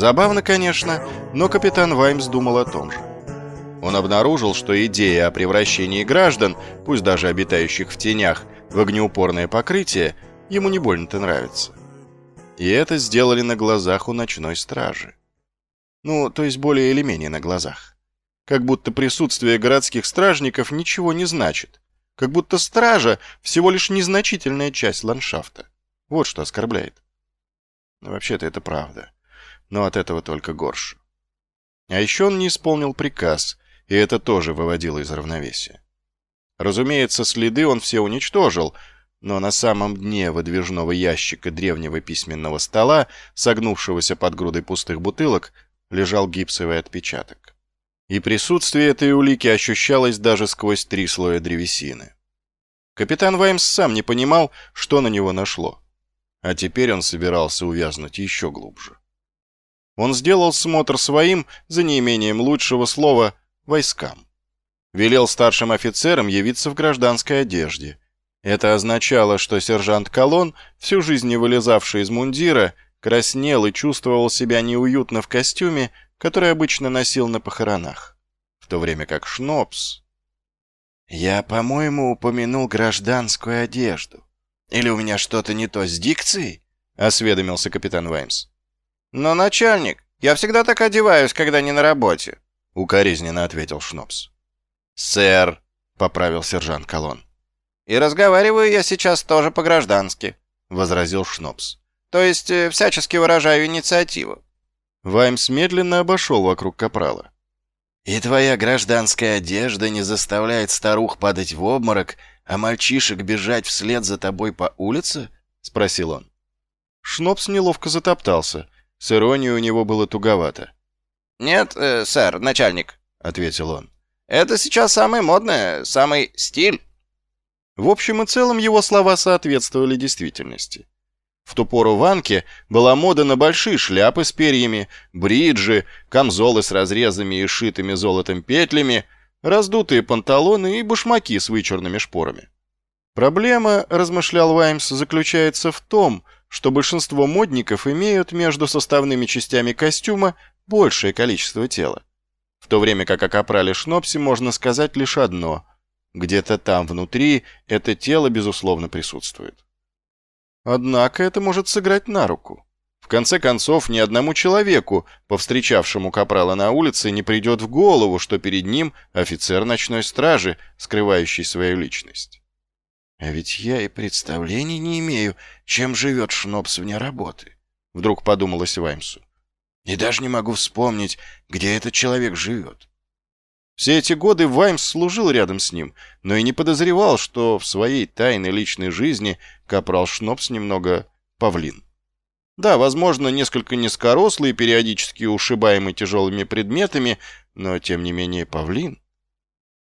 Забавно, конечно, но капитан Ваймс думал о том же. Он обнаружил, что идея о превращении граждан, пусть даже обитающих в тенях, в огнеупорное покрытие, ему не больно-то нравится. И это сделали на глазах у ночной стражи. Ну, то есть более или менее на глазах. Как будто присутствие городских стражников ничего не значит. Как будто стража всего лишь незначительная часть ландшафта. Вот что оскорбляет. Вообще-то это правда. Но от этого только горше. А еще он не исполнил приказ, и это тоже выводило из равновесия. Разумеется, следы он все уничтожил, но на самом дне выдвижного ящика древнего письменного стола, согнувшегося под грудой пустых бутылок, лежал гипсовый отпечаток. И присутствие этой улики ощущалось даже сквозь три слоя древесины. Капитан Ваймс сам не понимал, что на него нашло. А теперь он собирался увязнуть еще глубже. Он сделал смотр своим, за неимением лучшего слова, войскам. Велел старшим офицерам явиться в гражданской одежде. Это означало, что сержант Колон, всю жизнь не вылезавший из мундира, краснел и чувствовал себя неуютно в костюме, который обычно носил на похоронах. В то время как Шнопс... «Я, по-моему, упомянул гражданскую одежду. Или у меня что-то не то с дикцией?» — осведомился капитан Ваймс. «Но, начальник, я всегда так одеваюсь, когда не на работе», — укоризненно ответил Шнопс. «Сэр», — поправил сержант Колон. «И разговариваю я сейчас тоже по-граждански», — возразил Шнопс. «То есть э, всячески выражаю инициативу». Ваймс медленно обошел вокруг капрала. «И твоя гражданская одежда не заставляет старух падать в обморок, а мальчишек бежать вслед за тобой по улице?» — спросил он. Шнопс неловко затоптался. С иронией у него было туговато. «Нет, э, сэр, начальник», — ответил он. «Это сейчас самое модное, самый стиль». В общем и целом его слова соответствовали действительности. В ту пору в Анке была мода на большие шляпы с перьями, бриджи, камзолы с разрезами и шитыми золотом петлями, раздутые панталоны и башмаки с вычурными шпорами. Проблема, размышлял Ваймс, заключается в том, что большинство модников имеют между составными частями костюма большее количество тела. В то время как о капрале Шнопсе можно сказать лишь одно – где-то там внутри это тело, безусловно, присутствует. Однако это может сыграть на руку. В конце концов, ни одному человеку, повстречавшему капрала на улице, не придет в голову, что перед ним офицер ночной стражи, скрывающий свою личность. А ведь я и представления не имею, чем живет Шнопс вне работы. Вдруг подумалось Ваймсу. И даже не могу вспомнить, где этот человек живет. Все эти годы Ваймс служил рядом с ним, но и не подозревал, что в своей тайной личной жизни капрал Шнопс немного павлин. Да, возможно, несколько низкорослый, периодически ушибаемый тяжелыми предметами, но, тем не менее, павлин.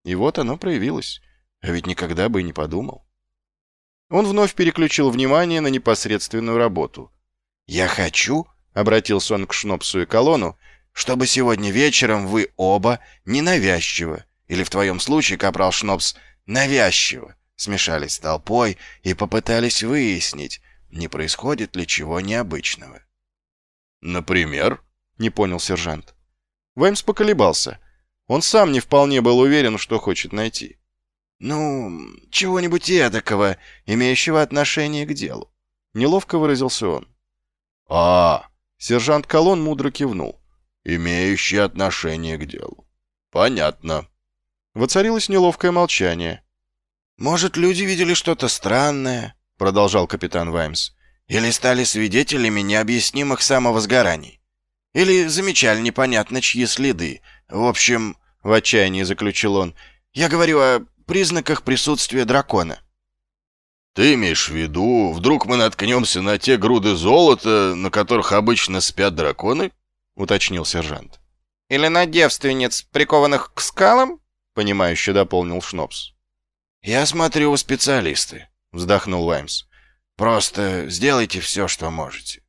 И вот оно проявилось, а ведь никогда бы и не подумал. Он вновь переключил внимание на непосредственную работу. «Я хочу», — обратился он к Шнопсу и Колону, чтобы сегодня вечером вы оба ненавязчиво, или в твоем случае, капрал Шнопс, навязчиво, смешались с толпой и попытались выяснить, не происходит ли чего необычного. «Например?» — не понял сержант. Ваймс поколебался. Он сам не вполне был уверен, что хочет найти. «Ну, чего-нибудь эдакого, имеющего отношение к делу», — неловко выразился он. «А, сержант Колон мудро кивнул имеющие отношение к делу. Понятно. Воцарилось неловкое молчание. «Может, люди видели что-то странное?» — продолжал капитан Ваймс. «Или стали свидетелями необъяснимых самовозгораний? Или замечали непонятно чьи следы? В общем, — в отчаянии заключил он, — я говорю о признаках присутствия дракона». «Ты имеешь в виду, вдруг мы наткнемся на те груды золота, на которых обычно спят драконы?» уточнил сержант. «Или на девственниц, прикованных к скалам?» — понимающе дополнил Шнопс. «Я смотрю, вы специалисты», — вздохнул Ваймс. «Просто сделайте все, что можете».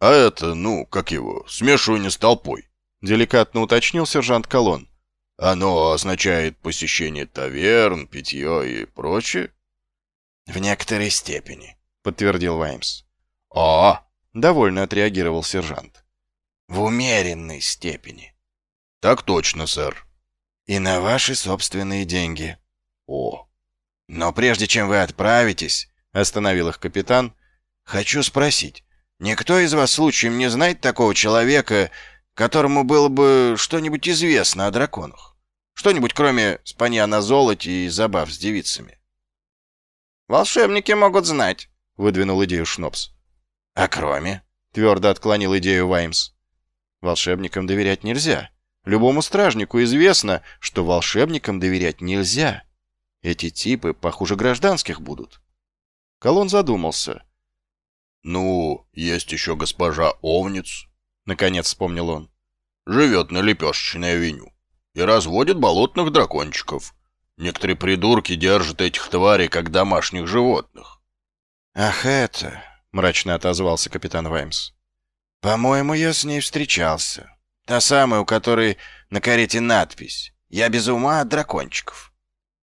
«А это, ну, как его, смешивание с толпой», — деликатно уточнил сержант Колон. «Оно означает посещение таверн, питье и прочее?» «В некоторой степени», — подтвердил Ваймс. «А!» — довольно отреагировал сержант. В умеренной степени. Так точно, сэр. И на ваши собственные деньги. О. Но прежде чем вы отправитесь, остановил их капитан, хочу спросить, никто из вас случаем не знает такого человека, которому было бы что-нибудь известно о драконах? Что-нибудь кроме спанья на золоте и забав с девицами? «Волшебники могут знать», — выдвинул идею Шнопс. «А кроме?» — твердо отклонил идею Ваймс. «Волшебникам доверять нельзя. Любому стражнику известно, что волшебникам доверять нельзя. Эти типы похуже гражданских будут». Колон задумался. «Ну, есть еще госпожа Овниц», — наконец вспомнил он. «Живет на Лепешечной авеню и разводит болотных дракончиков. Некоторые придурки держат этих тварей как домашних животных». «Ах это!» — мрачно отозвался капитан Ваймс. «По-моему, я с ней встречался. Та самая, у которой на карете надпись «Я без ума от дракончиков».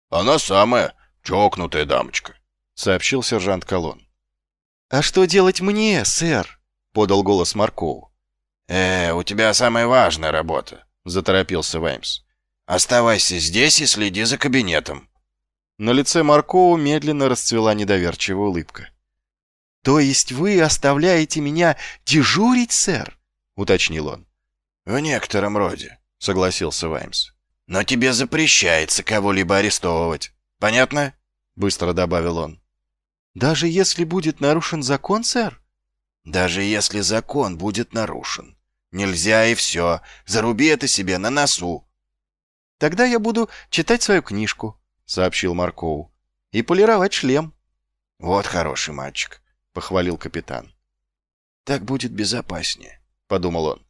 «Она самая чокнутая дамочка», — сообщил сержант Колон. «А что делать мне, сэр?» — подал голос Маркоу. «Э, у тебя самая важная работа», — заторопился Ваймс. «Оставайся здесь и следи за кабинетом». На лице Маркоу медленно расцвела недоверчивая улыбка. «То есть вы оставляете меня дежурить, сэр?» — уточнил он. «В некотором роде», — согласился Ваймс. «Но тебе запрещается кого-либо арестовывать. Понятно?» — быстро добавил он. «Даже если будет нарушен закон, сэр?» «Даже если закон будет нарушен. Нельзя и все. Заруби это себе на носу». «Тогда я буду читать свою книжку», — сообщил Маркоу, — «и полировать шлем». «Вот хороший мальчик. — похвалил капитан. «Так будет безопаснее», — подумал он.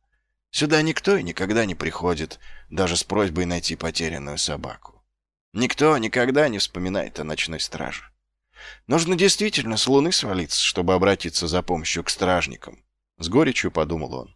«Сюда никто и никогда не приходит, даже с просьбой найти потерянную собаку. Никто никогда не вспоминает о ночной страже. Нужно действительно с луны свалиться, чтобы обратиться за помощью к стражникам», — с горечью подумал он.